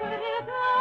forever.